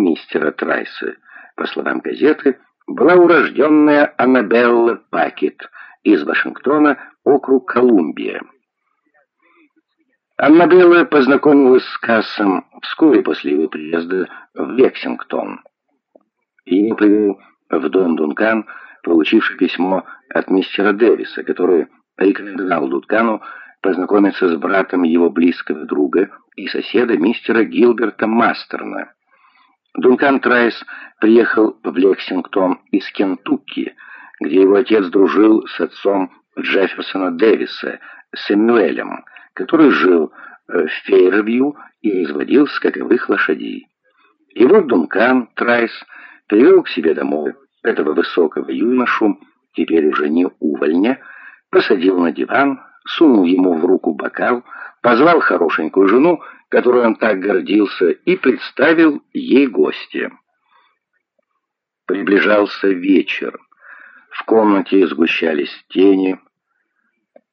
мистера Трайса. По словам газеты, была урожденная Аннабелла Пакет из Вашингтона, округ Колумбия. Аннабелла познакомилась с Кассом вскоре после его приезда в Лексингтон. Ее привел в дом Дункан, получивший письмо от мистера Дэвиса, который рекомендовал Дункану познакомиться с братом его близкого друга и соседа мистера Гилберта Мастерна. Дункан Трайс приехал в Лексингтон из Кентукки, где его отец дружил с отцом Джефферсона Дэвиса, Сэмюэлем, который жил э, в Фейервью и изводил скаковых лошадей. Вот Дункан Трайс привел к себе домой этого высокого юношу, теперь уже не увальня, посадил на диван, сунул ему в руку бокал, позвал хорошенькую жену, которой он так гордился, и представил ей гостя. Приближался вечер. В комнате сгущались тени,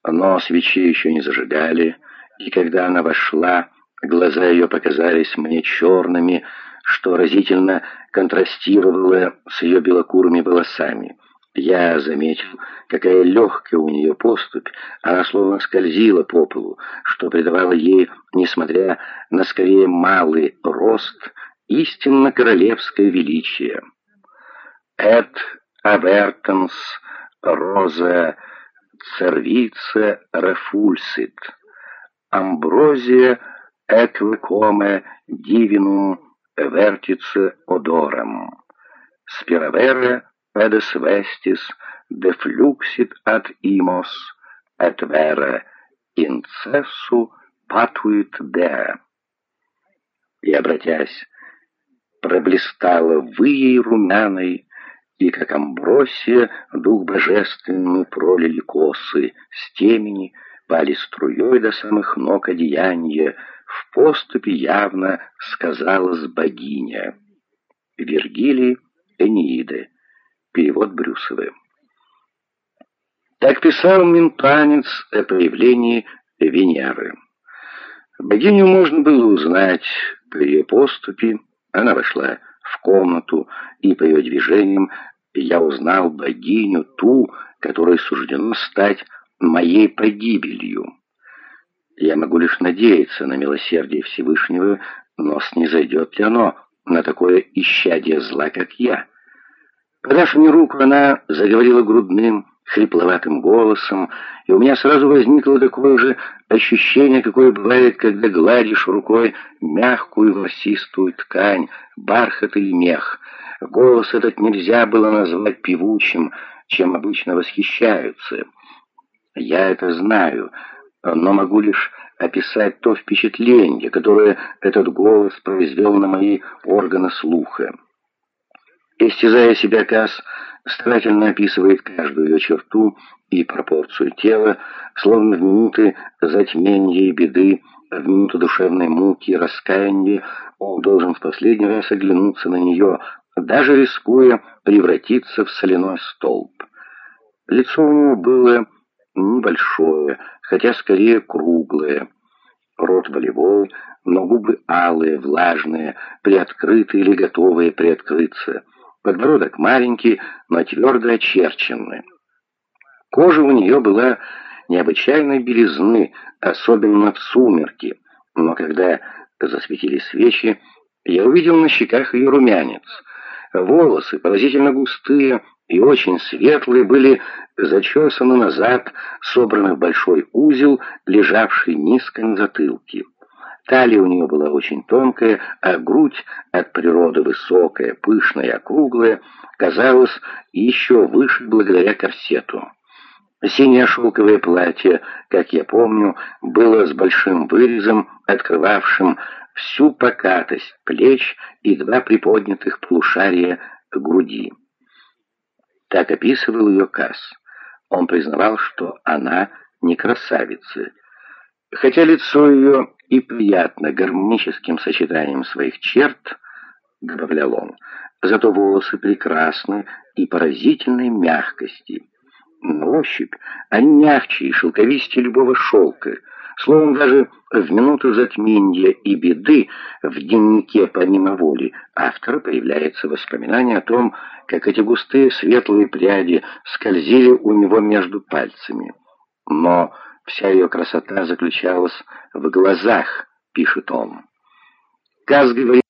но свечи еще не зажигали, и когда она вошла, глаза ее показались мне черными, что разительно контрастировало с ее белокурыми волосами. Я заметил, какая легкая у нее поступь, она словно скользила по полу, что придавало ей, несмотря на скорее малый рост, истинно королевское величие. Эд авертенс роза cervice refulsit, амброзия эквекоме divinum vertice odorem, spiraverre pedes vestis defluxit ad imos, et vere incessu patuit de. И, обратясь, проблистала вы ей румяной, и, как амбросия, дух божественный пролили косы, с темени, пали струей до самых ног одеяния, в поступе явно сказалась богиня. Вергилий Энеиды. Перевод Брюсовы. Так писал Минтанец о появлении Венеры. Богиню можно было узнать по ее поступе. Она вошла в комнату, и по ее движениям я узнал богиню, ту, которой суждено стать моей погибелью. Я могу лишь надеяться на милосердие Всевышнего, но снизойдет ли оно на такое исчадие зла, как я? Подав мне руку, она заговорила грудным, хрипловатым голосом, и у меня сразу возникло такое же ощущение, какое бывает, когда гладишь рукой мягкую ворсистую ткань, бархат или мех. Голос этот нельзя было назвать певучим, чем обычно восхищаются. Я это знаю, но могу лишь описать то впечатление, которое этот голос произвел на мои органы слуха. Истязая себя, Касс старательно описывает каждую ее черту и пропорцию тела, словно в минуты затмения и беды, в минуту душевной муки и раскаяния он должен в последний раз оглянуться на нее, даже рискуя превратиться в соляной столб. Лицо у него было небольшое, хотя скорее круглое, рот волевой, но губы алые, влажные, приоткрытые или готовые приоткрыться — подбородок маленький, но твердо очерченный. Кожа у нее была необычайной белизны, особенно в сумерки, но когда засветили свечи, я увидел на щеках ее румянец. Волосы, поразительно густые и очень светлые, были зачесаны назад, собраны в большой узел, лежавший низко на затылке. Талия у нее была очень тонкая, а грудь от природы высокая, пышная, округлая, казалась еще выше благодаря корсету. Синее шелковое платье, как я помню, было с большим вырезом, открывавшим всю покатость плеч и два приподнятых полушария груди. Так описывал ее Касс. Он признавал, что она не красавица. Хотя лицо ее и приятно гармоническим сочетанием своих черт, добавлял он, зато волосы прекрасны и поразительной мягкости. На ощупь они мягче и шелковистее любого шелка. Словом, даже в минуту затмения и беды в дневнике помимо воли автора появляется воспоминание о том, как эти густые светлые пряди скользили у него между пальцами. Но Вся ее красота заключалась в глазах, пишет он. Каз говорит,